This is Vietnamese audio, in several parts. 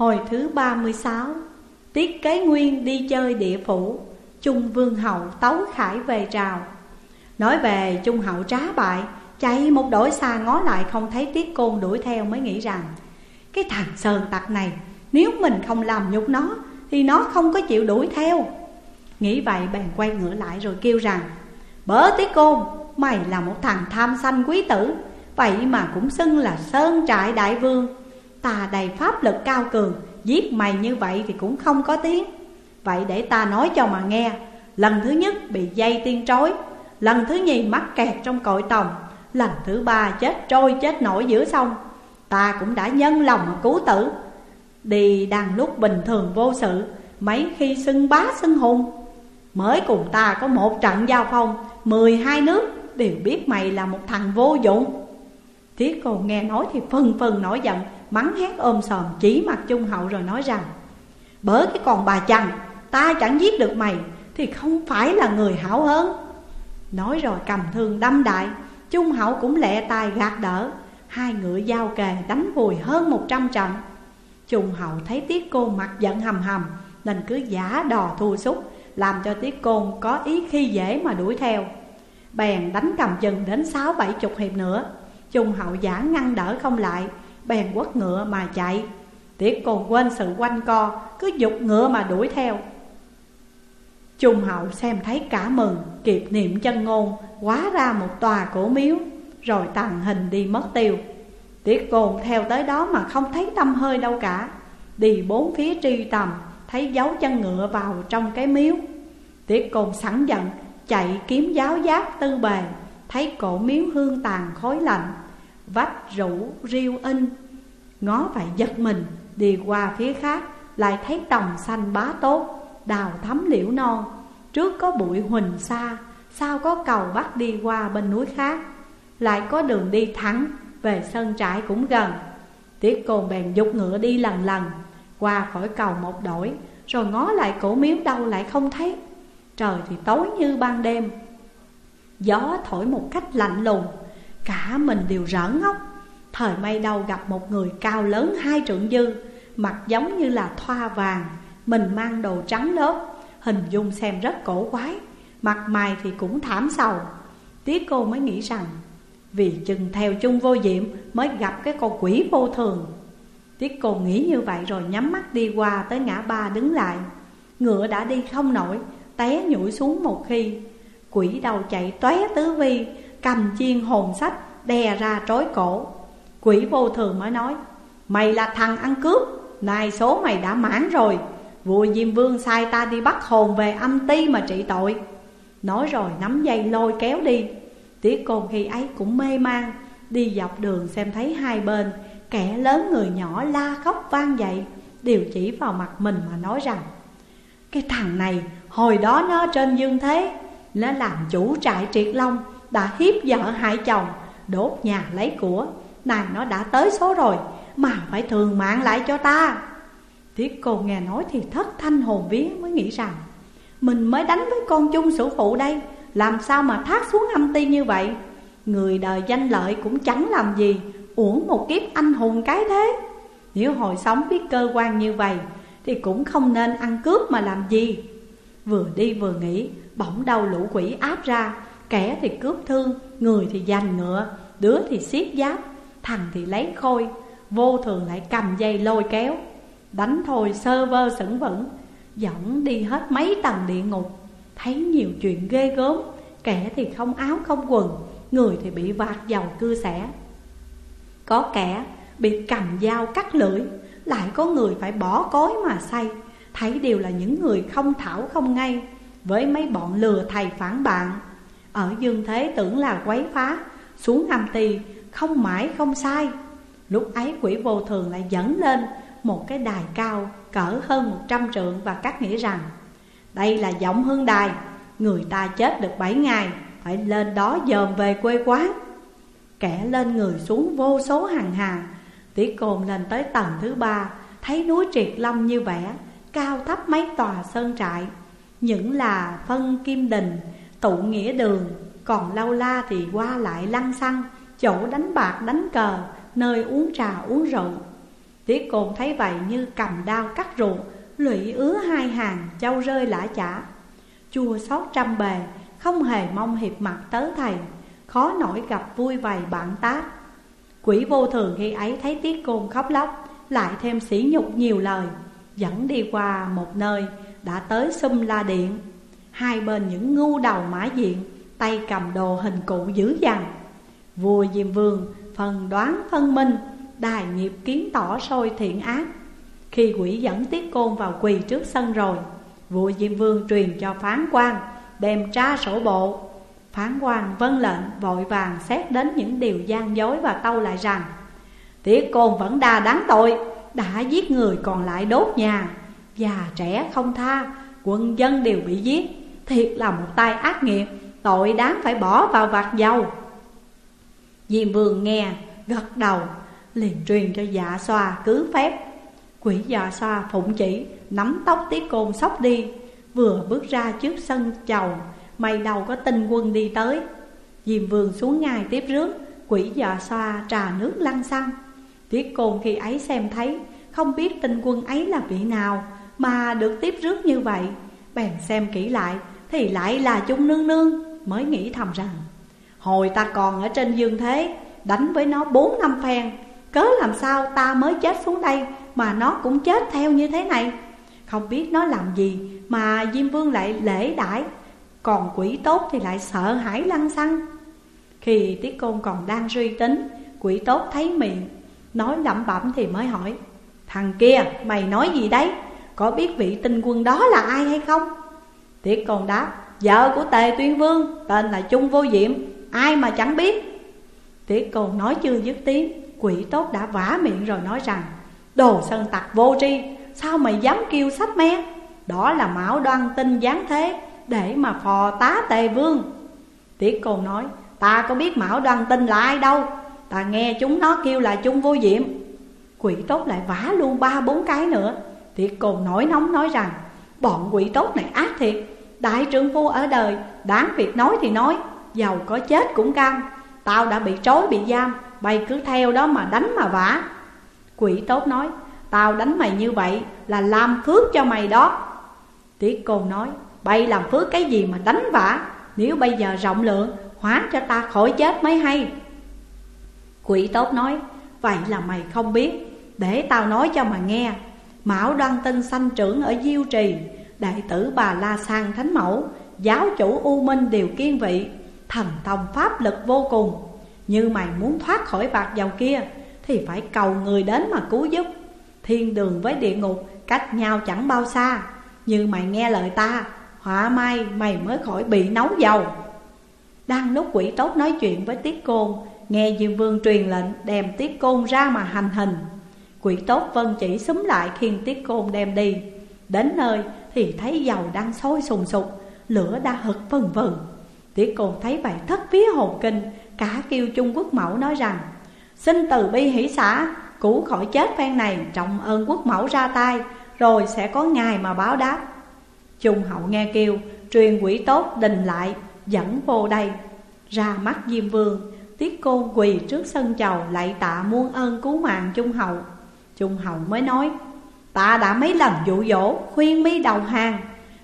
Hồi thứ 36 Tiết kế nguyên đi chơi địa phủ, Trung vương hậu tấu khải về trào Nói về trung hậu trá bại, Chạy một đổi xa ngó lại không thấy tiết côn đuổi theo mới nghĩ rằng, Cái thằng sơn tặc này, Nếu mình không làm nhục nó, Thì nó không có chịu đuổi theo. Nghĩ vậy bèn quay ngựa lại rồi kêu rằng, Bớ tiết côn, Mày là một thằng tham sanh quý tử, Vậy mà cũng xưng là sơn trại đại vương. Ta đầy pháp lực cao cường, Giết mày như vậy thì cũng không có tiếng. Vậy để ta nói cho mà nghe. Lần thứ nhất bị dây tiên trói, Lần thứ nhì mắc kẹt trong cội tòng, Lần thứ ba chết trôi chết nổi giữa sông. Ta cũng đã nhân lòng mà cứu tử. Đi đang lúc bình thường vô sự, Mấy khi xưng bá xưng hùng. Mới cùng ta có một trận giao phong, Mười hai nước đều biết mày là một thằng vô dụng. Tiết cô nghe nói thì phân phân nổi giận Mắng hét ôm sòm, chỉ mặt Trung Hậu rồi nói rằng, Bởi cái con bà chằn, Ta chẳng giết được mày, Thì không phải là người hảo hơn Nói rồi cầm thương đâm đại, Trung Hậu cũng lẹ tài gạt đỡ, Hai ngựa giao kề đánh vùi hơn một trăm trận. Trung Hậu thấy Tiết cô mặt giận hầm hầm, Nên cứ giả đò thua sút Làm cho Tiết Côn có ý khi dễ mà đuổi theo. Bèn đánh cầm chừng đến sáu bảy chục hiệp nữa Trung Hậu giả ngăn đỡ không lại, Bèn quất ngựa mà chạy. Tiết còn quên sự quanh co, Cứ dục ngựa mà đuổi theo. Trung hậu xem thấy cả mừng, Kịp niệm chân ngôn, Quá ra một tòa cổ miếu, Rồi tàn hình đi mất tiêu. Tiết cồn theo tới đó mà không thấy tâm hơi đâu cả. Đi bốn phía tri tầm, Thấy dấu chân ngựa vào trong cái miếu. Tiết cồn sẵn giận, Chạy kiếm giáo giáp tư bề Thấy cổ miếu hương tàn khói lạnh, Vách rũ riêu in. Ngó phải giật mình, Đi qua phía khác, Lại thấy đồng xanh bá tốt, Đào thắm liễu non Trước có bụi huỳnh xa Sau có cầu bắt đi qua bên núi khác. Lại có đường đi thẳng, Về sân trại cũng gần. Tiết cồn bèn dục ngựa đi lần lần, Qua khỏi cầu một đổi, Rồi ngó lại cổ miếu đâu lại không thấy. Trời thì tối như ban đêm Gió thổi một cách lạnh lùng. Cả mình đều rỡ ngốc. Thời may đâu gặp một người cao lớn hai trượng dư, Mặt giống như là thoa vàng, Mình mang đồ trắng lớp, Hình dung xem rất cổ quái, Mặt mày thì cũng thảm sầu. Tiếc cô mới nghĩ rằng, Vì chừng theo chung vô diệm Mới gặp cái con quỷ vô thường. Tiết cô nghĩ như vậy rồi nhắm mắt đi qua tới ngã ba đứng lại. Ngựa đã đi không nổi, Té nhủi xuống một khi. Quỷ đầu chạy tóe tứ vi, Cầm chiên hồn sách, Đè ra trói cổ. Quỷ vô thường mới nói, Mày là thằng ăn cướp, Nay số mày đã mãn rồi. Vua Diêm Vương sai ta đi bắt hồn về âm ti mà trị tội. Nói rồi nắm dây lôi kéo đi. Tiết côn khi ấy cũng mê man, Đi dọc đường xem thấy hai bên, Kẻ lớn người nhỏ la khóc vang dậy, Đều chỉ vào mặt mình mà nói rằng, Cái thằng này, hồi đó nó trên dương thế nó làm chủ trại triệt long, Đã hiếp vợ hại chồng, Đốt nhà lấy của. Này nó đã tới số rồi, Mà phải thường mạng lại cho ta. Tiết cô nghe nói thì thất thanh hồn vía mới nghĩ rằng, Mình mới đánh với con chung sử phụ đây, Làm sao mà thác xuống âm ti như vậy? Người đời danh lợi cũng chẳng làm gì, Uổng một kiếp anh hùng cái thế. Nếu hồi sống biết cơ quan như vậy, Thì cũng không nên ăn cướp mà làm gì. Vừa đi vừa nghĩ Bỗng đầu lũ quỷ áp ra, Kẻ thì cướp thương, Người thì giành ngựa, Đứa thì siết giáp, Thằng thì lấy khôi, Vô thường lại cầm dây lôi kéo. Đánh thôi sơ vơ sững vững, Dẫn đi hết mấy tầng địa ngục. Thấy nhiều chuyện ghê gớm, Kẻ thì không áo không quần, Người thì bị vạt dầu cưa xẻ. Có kẻ bị cầm dao cắt lưỡi, Lại có người phải bỏ cối mà say. Thấy đều là những người không thảo không ngay với mấy bọn lừa thầy phản bạn. Ở dương thế tưởng là quấy phá Xuống âm tì không mãi không sai. Lúc ấy quỷ vô thường lại dẫn lên một cái đài cao cỡ hơn một trăm trượng và cắt nghĩ rằng Đây là giọng hương đài, người ta chết được bảy ngày phải lên đó dòm về quê quán. Kẻ lên người xuống vô số hàng hà tỷ cồn lên tới tầng thứ ba Thấy núi triệt lâm như vẽ Cao thấp mấy tòa sơn trại. Những là phân kim đình, Tụ nghĩa đường, Còn lâu la thì qua lại lăng xăng, Chỗ đánh bạc đánh cờ, Nơi uống trà uống rượu. Tiết côn thấy vậy như cầm đao cắt ruột, Lụy ứa hai hàng, châu rơi lã chả. Chua xót trăm bề, Không hề mong hiệp mặt tớ thầy, Khó nổi gặp vui vầy bạn tác. Quỷ vô thường khi ấy thấy tiết côn khóc lóc, Lại thêm sỉ nhục nhiều lời, Dẫn đi qua một nơi đã tới xâm la điện. Hai bên những ngu đầu mã diện, Tay cầm đồ hình cụ dữ dằn. Vua Diêm Vương phần đoán phân minh, Đài nghiệp kiến tỏ sôi thiện ác. Khi quỷ dẫn tiết côn vào quỳ trước sân rồi, Vua Diêm Vương truyền cho phán quan, Đem tra sổ bộ. Phán quan vân lệnh, vội vàng xét đến những điều gian dối và tâu lại rằng, Tiết côn vẫn đa đáng tội, Đã giết người còn lại đốt nhà. Già trẻ không tha, Quân dân đều bị giết. Thiệt là một tai ác nghiệp, Tội đáng phải bỏ vào vạt dầu. Diêm vương nghe, gật đầu, liền truyền cho dạ xoa cứ phép. Quỷ dạ xoa phụng chỉ, Nắm tóc tiết côn sóc đi. Vừa bước ra trước sân chầu Mày đầu có tinh quân đi tới. Diêm vương xuống ngài tiếp rước, Quỷ dạ xoa trà nước lăn xăng Tiết côn khi ấy xem thấy, Không biết tinh quân ấy là vị nào. Mà được tiếp rước như vậy, Bèn xem kỹ lại, Thì lại là chung nương nương, Mới nghĩ thầm rằng, Hồi ta còn ở trên dương thế, Đánh với nó bốn năm phen, Cớ làm sao ta mới chết xuống đây Mà nó cũng chết theo như thế này? Không biết nó làm gì Mà Diêm Vương lại lễ đãi, Còn quỷ tốt thì lại sợ hãi lăng xăng. Khi Tiết Côn còn đang suy tính, Quỷ tốt thấy miệng, Nói lẩm bẩm thì mới hỏi, Thằng kia, mày nói gì đấy? Có biết vị tinh quân đó là ai hay không? Tiết Côn đáp, Vợ của Tề Tuyên Vương, Tên là Trung Vô Diệm. Ai mà chẳng biết? Tiết Côn nói chưa dứt tiếng, Quỷ tốt đã vả miệng rồi nói rằng, Đồ sân tặc vô tri, Sao mày dám kêu sách me? Đó là mão đoan tinh giáng thế, Để mà phò tá tề vương. Tiết Côn nói, Ta có biết mão đoan tinh là ai đâu. Ta nghe chúng nó kêu là chung vô diệm. Quỷ tốt lại vả luôn ba bốn cái nữa. Tiết cô nói nóng nói rằng, Bọn quỷ tốt này ác thiệt. Đại trưởng phu ở đời, Đáng việc nói thì nói, Giàu có chết cũng cam. Tao đã bị trói, bị giam Bay cứ theo đó mà đánh mà vả. Quỷ tốt nói, Tao đánh mày như vậy là làm phước cho mày đó. Tiết cô nói, Bay làm phước cái gì mà đánh vả? Nếu bây giờ rộng lượng, Hóa cho ta khỏi chết mới hay. Quỷ tốt nói, Vậy là mày không biết. Để tao nói cho mà nghe. Mão đoan tinh sanh trưởng ở Diêu Trì, Đại tử bà La Sang Thánh Mẫu, Giáo chủ U Minh đều kiên vị, Thần thông pháp lực vô cùng. Như mày muốn thoát khỏi bạc dầu kia, Thì phải cầu người đến mà cứu giúp. Thiên đường với địa ngục, cách nhau chẳng bao xa. Như mày nghe lời ta Họa may mày mới khỏi bị nấu dầu. Đang lúc quỷ tốt nói chuyện với Tiết Côn, Nghe Diêm Vương truyền lệnh đem Tiết Côn ra mà hành hình. Quỷ tốt vân chỉ xúm lại khiêng Tiết Côn đem đi. Đến nơi thì thấy dầu đang sôi sùng sục, Lửa đã hực vần vần Tiết Côn thấy vậy thất phía hồn kinh, Cả kêu Trung Quốc Mẫu nói rằng, Xin từ bi hỷ xã, Cứu khỏi chết phen này, Trọng ơn quốc mẫu ra tay, Rồi sẽ có ngày mà báo đáp. Trung hậu nghe kêu, Truyền quỷ tốt đình lại, Dẫn vô đây. Ra mắt Diêm Vương, Tiết Côn quỳ trước sân chầu Lại tạ muôn ơn cứu mạng Trung hậu. Trung hậu mới nói, Ta đã mấy lần dụ dỗ, khuyên mi đầu hàng.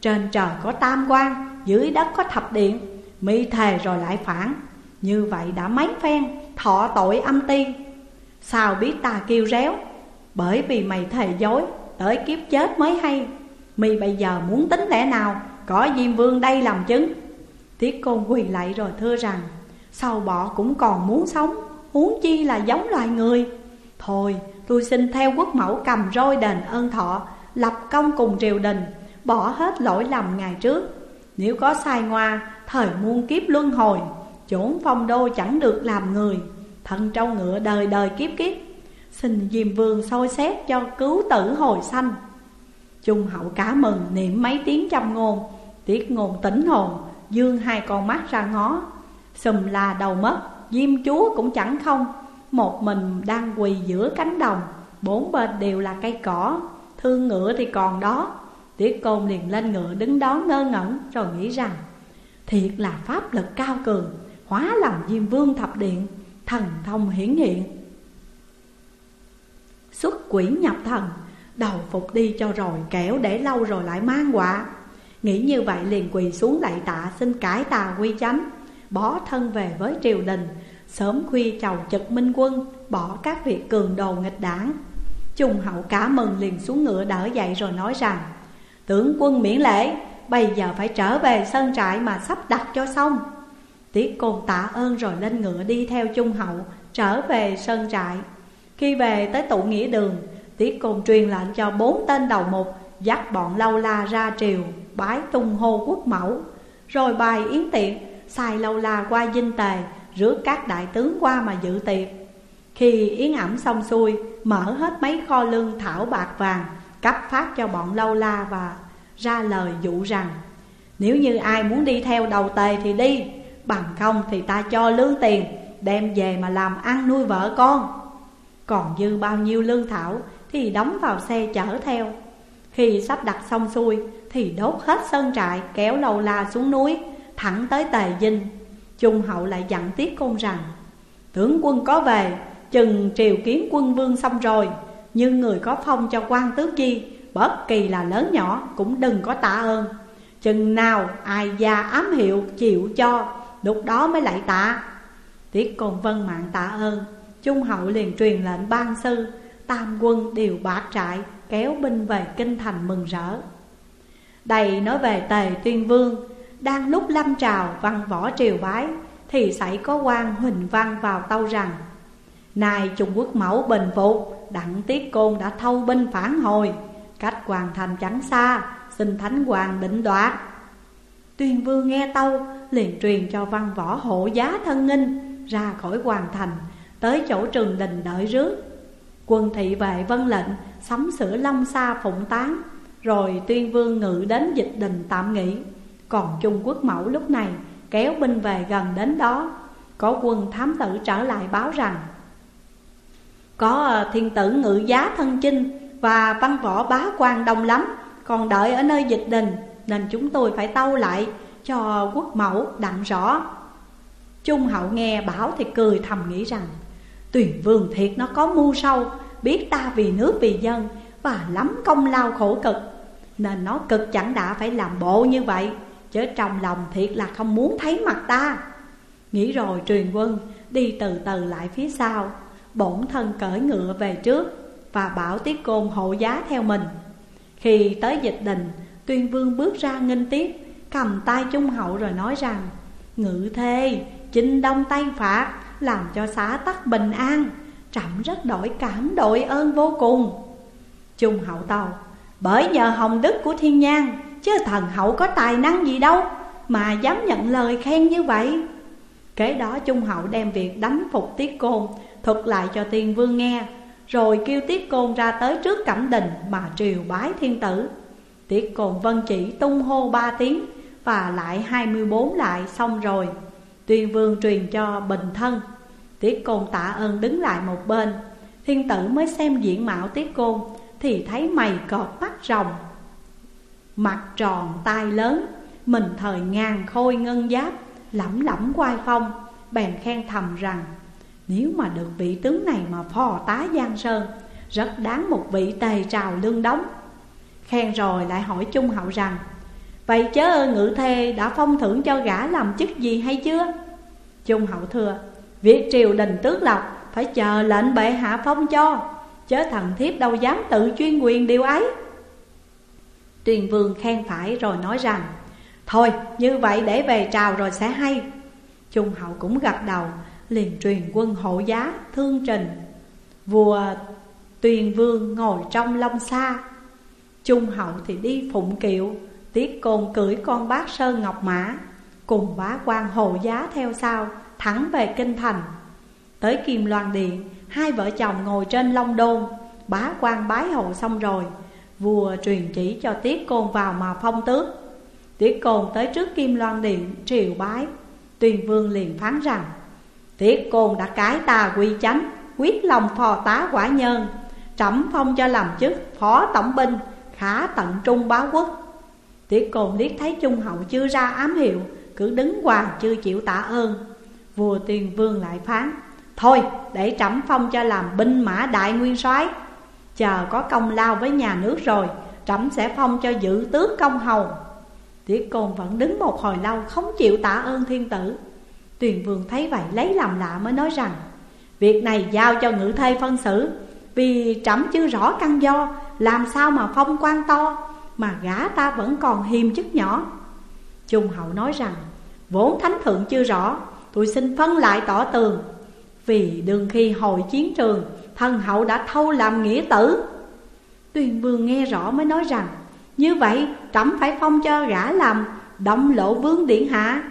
Trên trời có tam quan, Dưới đất có thập điện. Mi thề rồi lại phản. Như vậy đã mấy phen, Thọ tội âm ti. Sao biết ta kêu réo? Bởi vì mày thề dối, Tới kiếp chết mới hay. Mi bây giờ muốn tính lẽ nào? Có Diêm Vương đây làm chứng. Tiết Côn quỳ lại rồi thưa rằng Sau bọ cũng còn muốn sống, Huống chi là giống loài người. Thôi tôi xin theo quốc mẫu cầm roi đền ơn thọ, Lập công cùng triều đình, Bỏ hết lỗi lầm ngày trước. Nếu có sai ngoa, Thời muôn kiếp luân hồi, Chốn phong đô chẳng được làm người, Thân trâu ngựa đời đời kiếp kiếp. Xin Diêm Vương soi xét cho cứu tử hồi sanh. Trung hậu cá mừng niệm mấy tiếng trăm ngôn Tiết ngôn tỉnh hồn, Dương hai con mắt ra ngó. Xùm là đầu mất, Diêm chúa cũng chẳng không. Một mình đang quỳ giữa cánh đồng, Bốn bên đều là cây cỏ. Thương ngựa thì còn đó. Tiết côn liền lên ngựa đứng đó ngơ ngẩn, Rồi nghĩ rằng, Thiệt là pháp lực cao cường, Hóa làm diêm vương thập điện, Thần thông hiển hiện. Xuất quỷ nhập thần, Đầu phục đi cho rồi, kẻo để lâu rồi lại mang quả Nghĩ như vậy liền quỳ xuống lạy tạ xin cải tà quy chánh Bỏ thân về với triều đình Sớm khuya chầu trực minh quân, Bỏ các việc cường đồ nghịch đảng. Trung hậu cả mừng liền xuống ngựa đỡ dậy rồi nói rằng, Tướng quân miễn lễ, Bây giờ phải trở về sân trại mà sắp đặt cho xong. Tiết côn tạ ơn rồi lên ngựa đi theo Trung hậu, Trở về sân trại. Khi về tới tụ nghĩa đường, Tiết côn truyền lệnh cho bốn tên đầu mục, Dắt bọn lâu la ra triều, Bái tung hô quốc mẫu. Rồi bài yến tiệc, Sai lâu la qua dinh tề Rước các đại tướng qua mà dự tiệc. Khi yến ẩm xong xuôi, Mở hết mấy kho lương thảo bạc vàng, Cấp phát cho bọn lâu la và ra lời dụ rằng, Nếu như ai muốn đi theo đầu tề thì đi, Bằng không thì ta cho lương tiền, Đem về mà làm ăn nuôi vợ con. Còn dư bao nhiêu lương thảo Thì đóng vào xe chở theo. Khi sắp đặt xong xuôi Thì đốt hết sân trại Kéo lâu la xuống núi, Thẳng tới tề dinh. Trung hậu lại dặn tiết con rằng, Tướng quân có về, Chừng triều kiến quân vương xong rồi, Nhưng người có phong cho quan tứ chi, Bất kỳ là lớn nhỏ cũng đừng có tạ ơn. Chừng nào ai già ám hiệu chịu cho, Lúc đó mới lại tạ. Tiết Côn Vân mạng tạ ơn Trung hậu liền truyền lệnh ban sư, Tam quân đều bạc trại, Kéo binh về kinh thành mừng rỡ. Đây nói về tề tuyên vương đang lúc lâm trào văn võ triều bái, Thì xảy có quan Huỳnh Văn vào tâu rằng Này Trung Quốc mẫu bình phục, Đặng Tiết Côn đã thâu binh phản hồi. Cách hoàn thành chẳng xa, Xin Thánh Hoàng định đoạt. Tuyên vương nghe tâu, liền truyền cho văn võ hộ giá thân nghinh, Ra khỏi hoàng thành, Tới chỗ trường đình đợi rước. Quân thị vệ vân lệnh, Sắm sửa long xa phụng tán Rồi tuyên vương ngự đến dịch đình tạm nghỉ. Còn Trung Quốc mẫu lúc này Kéo binh về gần đến đó. Có quân thám tử trở lại báo rằng, Có ờ, thiên tử ngự giá thân chinh Và văn võ bá quan đông lắm, Còn đợi ở nơi dịch đình, Nên chúng tôi phải tâu lại cho quốc mẫu đặng rõ. Trung hậu nghe bảo thì cười thầm nghĩ rằng, Tuyền vương thiệt nó có mưu sâu, Biết ta vì nước vì dân Và lắm công lao khổ cực, Nên nó cực chẳng đã phải làm bộ như vậy chớ trong lòng thiệt là không muốn thấy mặt ta. Nghĩ rồi truyền quân đi từ từ lại phía sau. Bổn thân cởi ngựa về trước Và bảo tiết côn hộ giá theo mình. Khi tới dịch đình Tuyên vương bước ra nghênh tiếp Cầm tay Trung Hậu rồi nói rằng Ngự thê, chinh đông tay phạt Làm cho xã tắc bình an Trẫm rất đổi cảm đội ơn vô cùng. Trung Hậu tàu Bởi nhờ hồng đức của thiên nhang Chứ thần hậu có tài năng gì đâu Mà dám nhận lời khen như vậy. Kế đó Trung Hậu đem việc đánh phục Tiết Côn, Thuật lại cho tiên vương nghe, Rồi kêu Tiết Côn ra tới trước cẩm đình Mà triều bái thiên tử. Tiết Côn vân chỉ tung hô ba tiếng và lại 24 lại xong rồi. Tuyên vương truyền cho bình thân. Tiết côn tạ ơn đứng lại một bên. Thiên tử mới xem diện mạo tiết côn Thì thấy mày cọt mắt rồng Mặt tròn tai lớn, Mình thời ngàn khôi ngân giáp, lẫm lẫm quai phong, Bèn khen thầm rằng, Nếu mà được vị tướng này mà phò tá Giang Sơn, Rất đáng một vị tề trào lương đóng Khen rồi lại hỏi Trung Hậu rằng, Vậy chớ ngự thề đã phong thưởng cho gã làm chức gì hay chưa? Trung hậu thưa, Việc triều đình tước lộc Phải chờ lệnh bệ hạ phong cho, Chớ thần thiếp đâu dám tự chuyên quyền điều ấy Tuyền vương khen phải rồi nói rằng, Thôi, như vậy để về trào rồi sẽ hay. Trung hậu cũng gật đầu, Liền truyền quân hộ giá thương trình. Vua Tuyền vương ngồi trong long xa Trung hậu thì đi phụng kiệu Tiết Côn cưỡi con bác Sơn Ngọc Mã, Cùng bá quan hộ giá theo sau, Thẳng về Kinh Thành. Tới Kim Loan Điện, Hai vợ chồng ngồi trên long đôn, Bá quan bái hộ xong rồi Vua truyền chỉ cho Tiết Côn vào mà phong tước. Tiết Côn tới trước Kim Loan Điện, triều bái. Tuyền Vương liền phán rằng, Tiết Côn đã cái tà quy chánh, Quyết lòng phò tá quả nhân Trẫm phong cho làm chức phó tổng binh Khả tận trung báo quốc. Tiết côn liếc thấy Trung Hậu chưa ra ám hiệu, Cứ đứng hoàng chưa chịu tạ ơn. Vua tuyền vương lại phán, Thôi, để trẫm phong cho làm binh mã đại nguyên soái Chờ có công lao với nhà nước rồi, Trẫm sẽ phong cho giữ tước công hầu. Tiết côn vẫn đứng một hồi lâu Không chịu tạ ơn thiên tử. Tuyền vương thấy vậy lấy làm lạ mới nói rằng, Việc này giao cho ngự thê phân xử, Vì trẫm chưa rõ căn do, Làm sao mà phong quan to, Mà gã ta vẫn còn hiềm chức nhỏ. Trung hậu nói rằng, Vốn thánh thượng chưa rõ, Tôi xin phân lại tỏ tường, Vì đương khi hồi chiến trường Thần hậu đã thâu làm nghĩa tử. Tuyền vương nghe rõ mới nói rằng, Như vậy, trẫm phải phong cho gã làm Động lộ vương điện hạ.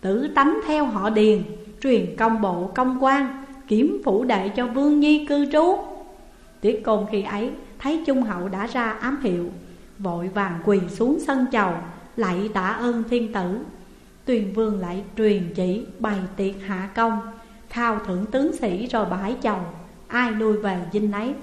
Tử tánh theo họ điền, Truyền công bộ công quan Kiểm phủ đệ cho vương nhi cư trú. Tiết côn khi ấy Thấy trung hậu đã ra ám hiệu, Vội vàng quỳ xuống sân chầu, Lạy tạ ơn thiên tử. Tuyền vương lại truyền chỉ bày tiệc hạ công, Khao thưởng tướng sĩ rồi bãi chầu. Ai lui về dinh nấy